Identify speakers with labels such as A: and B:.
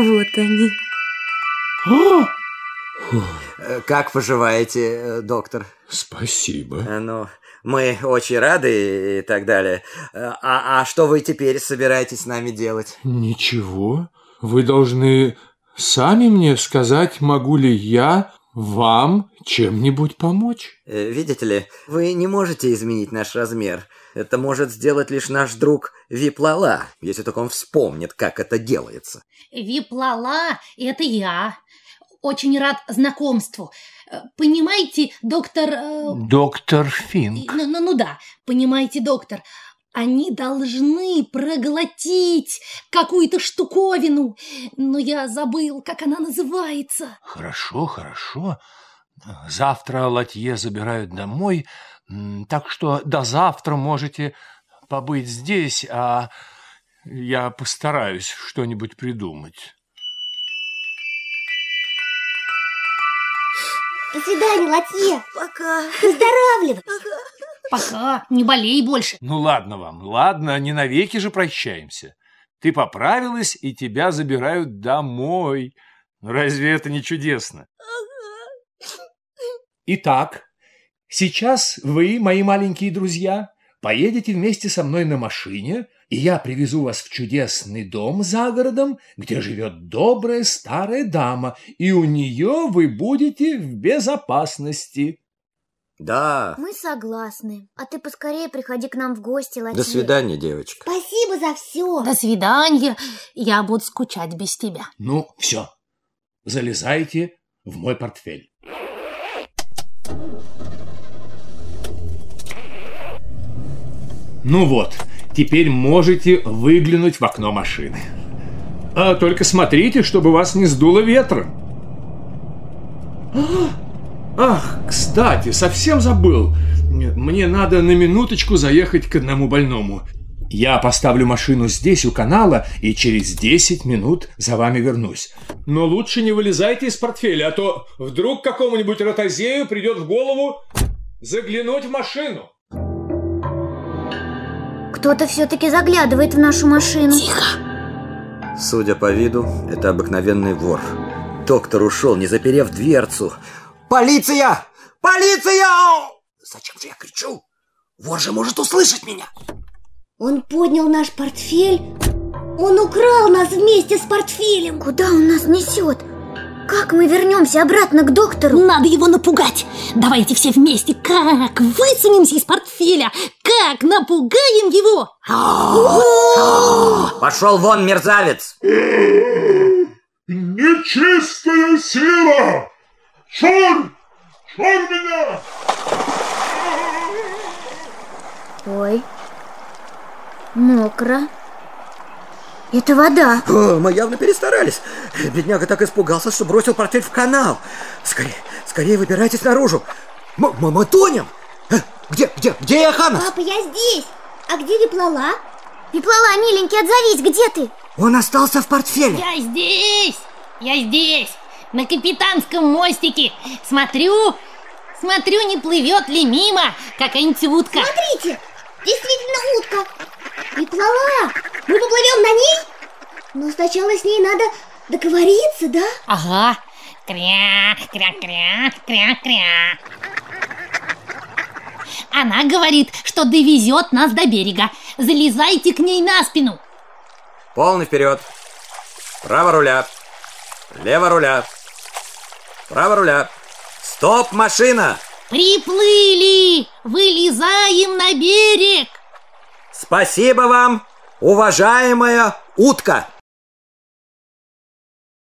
A: Вот они.
B: Э, Как поживаете, э, доктор?
C: Спасибо.
B: Э, Ну, мы очень рады и так далее. А, а что вы теперь собираетесь с нами делать?
C: Ничего. Вы должны сами мне сказать, могу ли я вам чем-нибудь помочь.
B: Э, Видите ли, вы не можете изменить наш размер. Это может сделать лишь наш друг Виплала, если только он вспомнит, как это делается.
D: Виплала, это я. Очень рад знакомству. Э, Понимаете, доктор... э,
C: Доктор Финк.
D: Ну, ну, ну да, понимаете, доктор, они должны проглотить какую-то штуковину, но я забыл, как она называется.
C: Хорошо, хорошо. Завтра Латье забирают домой, так что до завтра можете побыть здесь, а я постараюсь что-нибудь придумать.
E: До свидания, Латье.
A: Пока.
E: Выздоравливай.
D: Пока, не болей больше.
C: Ну ладно вам, ладно, не навеки же прощаемся. Ты поправилась, и тебя забирают домой. Ну, Разве это не чудесно? Итак, сейчас вы, мои маленькие друзья, поедете вместе со мной на машине, и я привезу вас в чудесный дом за городом, где живет добрая старая дама, и у нее вы будете в безопасности.
B: Да.
E: Мы согласны. А ты поскорее приходи к нам в гости, Латье.
B: До свидания, девочка.
E: Спасибо за все.
D: До свидания, я буду скучать без тебя.
C: Ну, все. Залезайте в мой портфель. Ну вот, теперь можете выглянуть в окно машины. А только смотрите, чтобы вас не сдуло ветром. Ах, кстати, совсем забыл. Мне надо на минуточку заехать к одному больному. Я поставлю машину здесь, у канала, и через 10 минут за вами вернусь. Но лучше не вылезайте из портфеля, а то вдруг какому-нибудь ротозею придет в голову заглянуть в машину.
E: Кто-то все-таки заглядывает в нашу машину.
B: Судя по виду, это обыкновенный вор. Доктор ушел, не заперев дверцу. Полиция! Полиция! Зачем же я кричу? Вор же может услышать меня.
E: Он поднял наш портфель. Он украл нас вместе с портфелем. Куда он нас несет? Как мы вернемся обратно к доктору?
D: Надо его напугать. Давайте все вместе. Как высунемся из портфеля? Как напугаем его?
B: Пошел вон, мерзавец!
C: Нечистая сила! Чур! Чур меня!
E: Ой, мокро. Это вода.
B: О, мы явно перестарались. Бедняга так испугался, что бросил портфель в канал. Скорее, скорее выбирайтесь наружу. Мы, мы, мы тонем. Э, Где, где, где Яханас?
E: Папа, я здесь. А где Виплала? Виплала, миленький, отзовись, где ты?
B: Он остался в портфеле.
D: Я здесь! Я здесь! На капитанском мостике! Смотрю, смотрю, не плывет ли мимо какая-нибудь утка.
E: Смотрите, действительно утка. Виплала, мы поплывем на ней? Но сначала с ней надо договориться, да?
D: Ага. Кря, кря, кря, кря, кря. Она говорит, что довезет нас до берега. Залезайте к ней на спину.
B: Полный вперед. Право руля. Лево руля. Право руля. Стоп, машина!
D: Приплыли! Вылезаем на берег!
B: Спасибо вам, уважаемая утка!